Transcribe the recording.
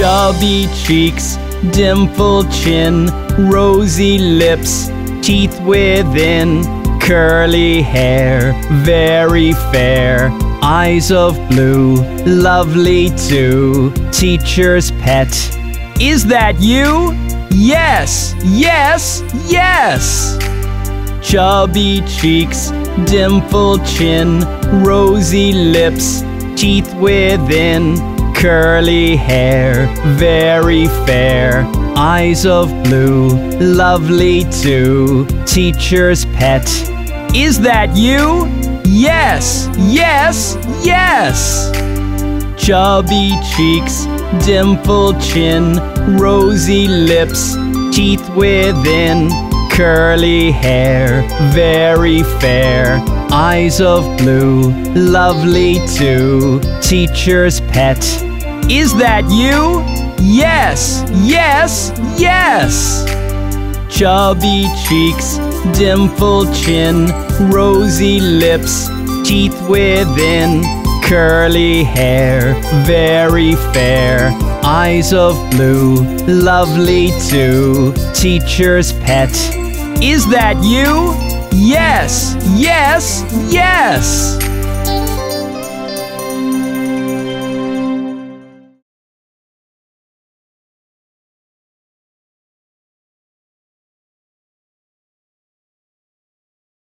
Chubby cheeks, dimpled chin, rosy lips, teeth within, curly hair, very fair, eyes of blue, lovely too, teacher's pet. Is that you? Yes, yes, yes! Chubby cheeks, dimpled chin, rosy lips, teeth within, curly hair, very fair, eyes of blue, lovely too, teacher's pet. Is that you? Yes, yes, yes! Chubby cheeks, dimpled chin, rosy lips, teeth within, curly hair, very fair, eyes of blue, lovely too, teacher's pet. Is that you? Yes, yes, yes! Chubby cheeks, dimpled chin, rosy lips, teeth within, curly hair, very fair, eyes of blue, lovely too, teacher's pet. Is that you? Yes, yes, yes!